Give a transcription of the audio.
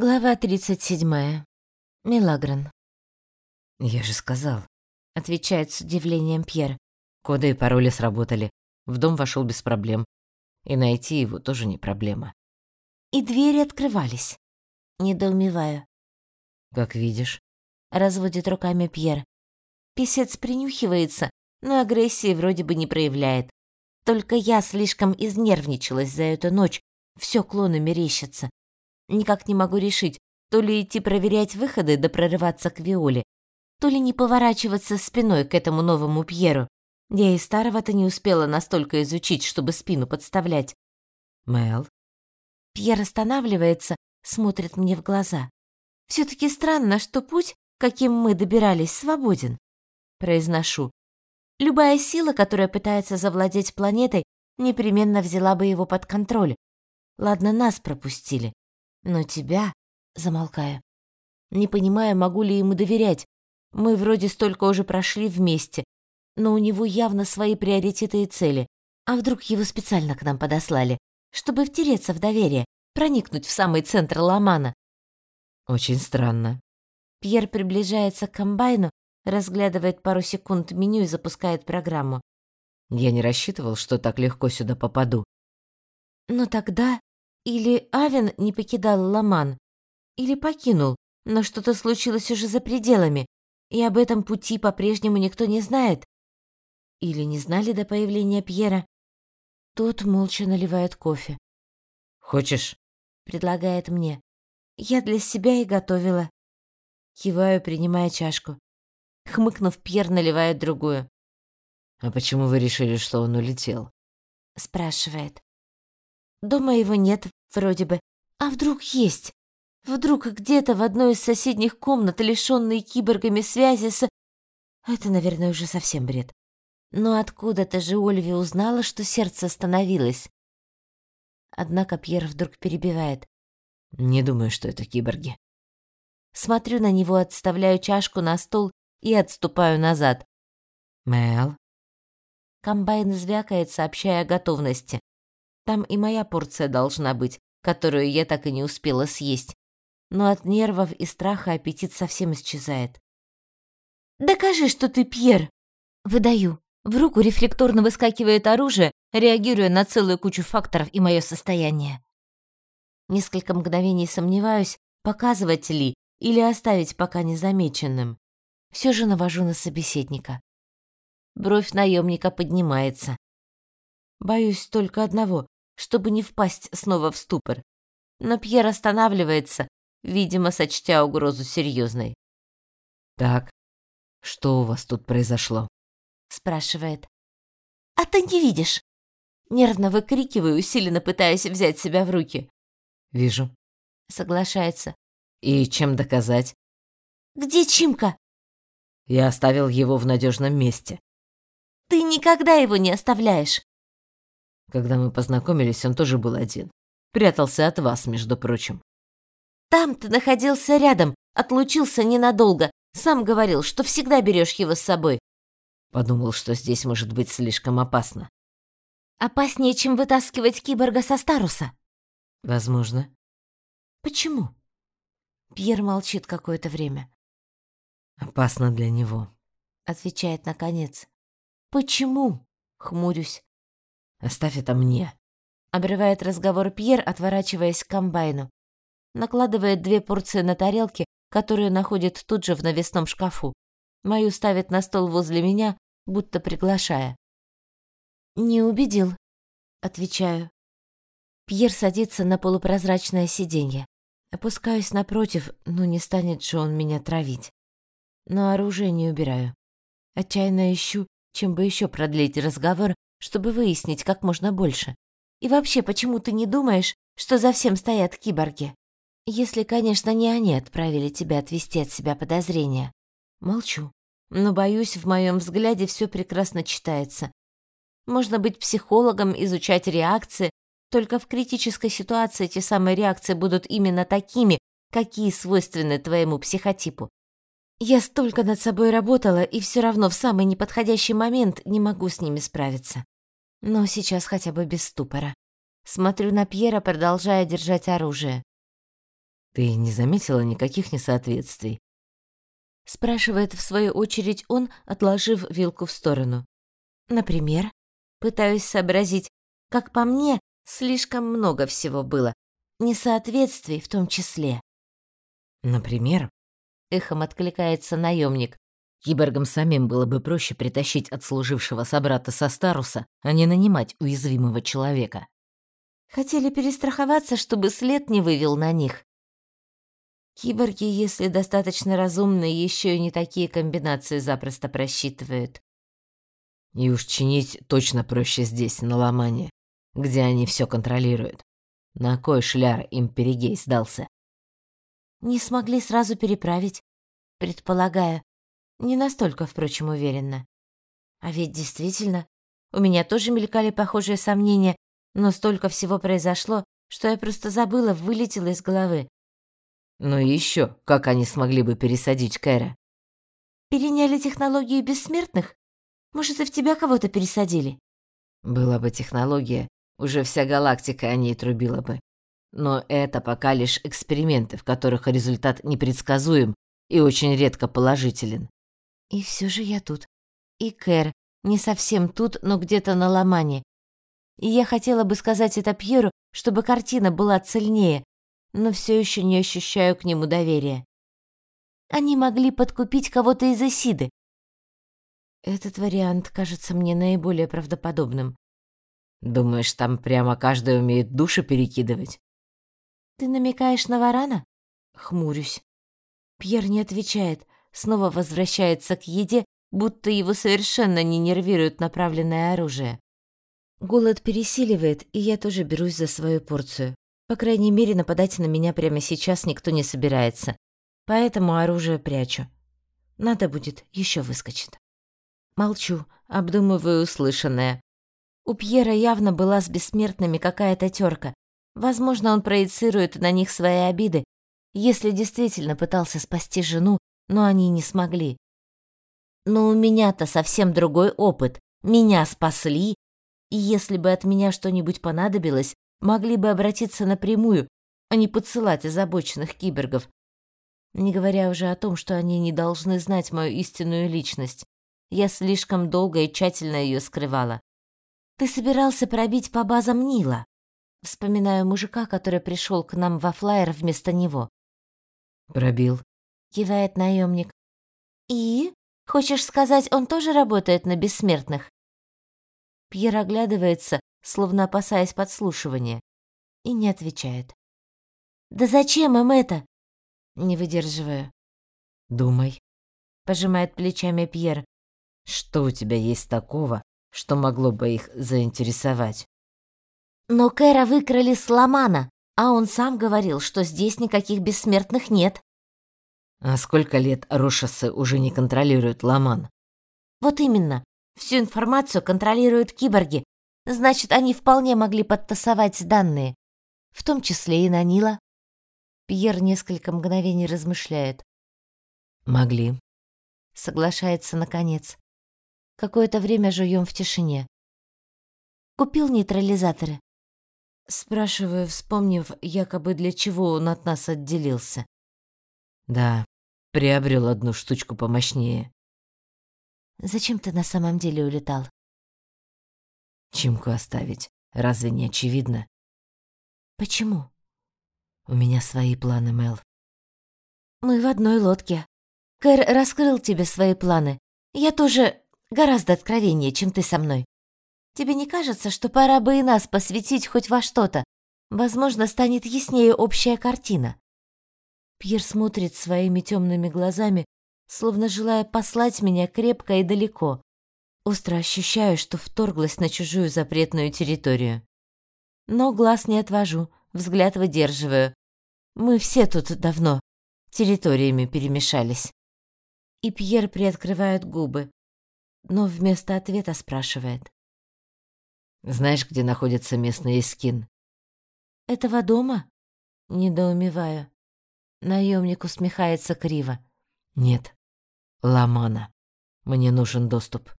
Глава 37. Милагран. «Я же сказал», — отвечает с удивлением Пьер. «Коды и пароли сработали. В дом вошел без проблем. И найти его тоже не проблема». «И двери открывались». Недоумеваю. «Как видишь». Разводит руками Пьер. Писец принюхивается, но агрессии вроде бы не проявляет. Только я слишком изнервничалась за эту ночь. Все клоны мерещатся. Никак не могу решить, то ли идти проверять выходы да прорываться к Виоле, то ли не поворачиваться спиной к этому новому Пьеру. Я и старого-то не успела настолько изучить, чтобы спину подставлять. Мэл. Пьер останавливается, смотрит мне в глаза. все таки странно, что путь, каким мы добирались, свободен. Произношу. Любая сила, которая пытается завладеть планетой, непременно взяла бы его под контроль. Ладно, нас пропустили. Но тебя, замолкая, не понимая, могу ли ему доверять. Мы вроде столько уже прошли вместе, но у него явно свои приоритеты и цели. А вдруг его специально к нам подослали, чтобы втереться в доверие, проникнуть в самый центр Ламана? Очень странно. Пьер приближается к комбайну, разглядывает пару секунд меню и запускает программу. Я не рассчитывал, что так легко сюда попаду. Но тогда или Авен не покидал Ламан, или покинул, но что-то случилось уже за пределами, и об этом пути по-прежнему никто не знает. Или не знали до появления Пьера. Тот молча наливает кофе. «Хочешь?» — предлагает мне. «Я для себя и готовила». Киваю, принимая чашку. Хмыкнув, Пьер наливает другую. «А почему вы решили, что он улетел?» — спрашивает. «Дома его нет, Вроде бы. А вдруг есть? Вдруг где-то в одной из соседних комнат, лишённой киборгами связи с... Это, наверное, уже совсем бред. Но откуда-то же Ольви узнала, что сердце остановилось. Однако Пьер вдруг перебивает. «Не думаю, что это киборги». Смотрю на него, отставляю чашку на стол и отступаю назад. «Мэл?» Комбайн звякает, сообщая о готовности. Там и моя порция должна быть, которую я так и не успела съесть. Но от нервов и страха аппетит совсем исчезает. «Докажи, что ты Пьер!» Выдаю. В руку рефлекторно выскакивает оружие, реагируя на целую кучу факторов и мое состояние. Несколько мгновений сомневаюсь, показывать ли или оставить пока незамеченным. Все же навожу на собеседника. Бровь наемника поднимается. Боюсь только одного, чтобы не впасть снова в ступор. Но Пьер останавливается, видимо, сочтя угрозу серьезной. «Так, что у вас тут произошло?» спрашивает. «А ты не видишь?» Нервно выкрикиваю, усиленно пытаясь взять себя в руки. «Вижу», — соглашается. «И чем доказать?» «Где Чимка?» «Я оставил его в надежном месте». «Ты никогда его не оставляешь!» Когда мы познакомились, он тоже был один. Прятался от вас, между прочим. Там ты находился рядом, отлучился ненадолго. Сам говорил, что всегда берешь его с собой. Подумал, что здесь может быть слишком опасно. Опаснее, чем вытаскивать киборга со Старуса. Возможно. Почему? Пьер молчит какое-то время. Опасно для него, отвечает наконец. Почему? Хмурюсь. Оставь это мне. Обрывает разговор Пьер, отворачиваясь к комбайну. Накладывает две порции на тарелки, которые находит тут же в навесном шкафу. Мою ставит на стол возле меня, будто приглашая. «Не убедил», — отвечаю. Пьер садится на полупрозрачное сиденье. Опускаюсь напротив, ну не станет же он меня травить. Но оружие не убираю. Отчаянно ищу, чем бы еще продлить разговор, чтобы выяснить как можно больше. И вообще, почему ты не думаешь, что за всем стоят киборги? Если, конечно, не они отправили тебя отвести от себя подозрения. Молчу. Но, боюсь, в моем взгляде все прекрасно читается. Можно быть психологом, изучать реакции, только в критической ситуации эти самые реакции будут именно такими, какие свойственны твоему психотипу. Я столько над собой работала, и все равно в самый неподходящий момент не могу с ними справиться. Но сейчас хотя бы без ступора. Смотрю на Пьера, продолжая держать оружие. Ты не заметила никаких несоответствий? Спрашивает в свою очередь он, отложив вилку в сторону. Например, пытаюсь сообразить, как по мне, слишком много всего было, несоответствий в том числе. Например, эхом откликается наемник. Киборгам самим было бы проще притащить отслужившего собрата со Старуса, а не нанимать уязвимого человека. Хотели перестраховаться, чтобы след не вывел на них. Киборги, если достаточно разумные, еще и не такие комбинации запросто просчитывают. И уж чинить точно проще здесь, на Ломане, где они все контролируют. На кой шляр им Перегей сдался? Не смогли сразу переправить, предполагаю. Не настолько, впрочем, уверенно. А ведь действительно, у меня тоже мелькали похожие сомнения, но столько всего произошло, что я просто забыла, вылетела из головы. Ну и еще, как они смогли бы пересадить Кэра? Переняли технологию бессмертных? Может, и в тебя кого-то пересадили? Была бы технология, уже вся галактика о ней трубила бы. Но это пока лишь эксперименты, в которых результат непредсказуем и очень редко положителен. И все же я тут. И Кэр не совсем тут, но где-то на ломане. И я хотела бы сказать это Пьеру, чтобы картина была цельнее, но все еще не ощущаю к нему доверия. Они могли подкупить кого-то из Исиды. Этот вариант кажется мне наиболее правдоподобным. Думаешь, там прямо каждый умеет души перекидывать? Ты намекаешь на варана? Хмурюсь. Пьер не отвечает, снова возвращается к еде, будто его совершенно не нервирует направленное оружие. Голод пересиливает, и я тоже берусь за свою порцию. По крайней мере, нападать на меня прямо сейчас никто не собирается. Поэтому оружие прячу. Надо будет, еще выскочит. Молчу, обдумываю услышанное. У Пьера явно была с бессмертными какая-то тёрка. Возможно, он проецирует на них свои обиды, если действительно пытался спасти жену, но они не смогли. Но у меня-то совсем другой опыт. Меня спасли, и если бы от меня что-нибудь понадобилось, могли бы обратиться напрямую, а не подсылать озабоченных кибергов. Не говоря уже о том, что они не должны знать мою истинную личность. Я слишком долго и тщательно ее скрывала. Ты собирался пробить по базам Нила. Вспоминаю мужика, который пришел к нам во флайер вместо него. Пробил. Кивает наемник. И? Хочешь сказать, он тоже работает на бессмертных? Пьер оглядывается, словно опасаясь подслушивания, и не отвечает. «Да зачем им это?» Не выдерживаю. «Думай», — пожимает плечами Пьер. «Что у тебя есть такого, что могло бы их заинтересовать?» «Но Кэра выкрали с Ломана, а он сам говорил, что здесь никаких бессмертных нет». «А сколько лет Рошасы уже не контролируют Ломан?» «Вот именно. Всю информацию контролируют киборги, Значит, они вполне могли подтасовать данные, в том числе и на Нила. Пьер несколько мгновений размышляет. Могли. Соглашается наконец. Какое-то время жуем в тишине. Купил нейтрализаторы? Спрашиваю, вспомнив, якобы для чего он от нас отделился. Да, приобрел одну штучку помощнее. Зачем ты на самом деле улетал? Чимку оставить. Разве не очевидно? Почему? У меня свои планы, Мел. Мы в одной лодке. Кэр раскрыл тебе свои планы. Я тоже гораздо откровеннее, чем ты со мной. Тебе не кажется, что пора бы и нас посвятить хоть во что-то? Возможно, станет яснее общая картина. Пьер смотрит своими темными глазами, словно желая послать меня крепко и далеко. Остро ощущаю, что вторглась на чужую запретную территорию. Но глаз не отвожу, взгляд выдерживаю. Мы все тут давно территориями перемешались. И Пьер приоткрывает губы, но вместо ответа спрашивает. «Знаешь, где находится местный эскин?» «Этого дома?» Недоумеваю. Наемник усмехается криво. «Нет, Ламана. Мне нужен доступ».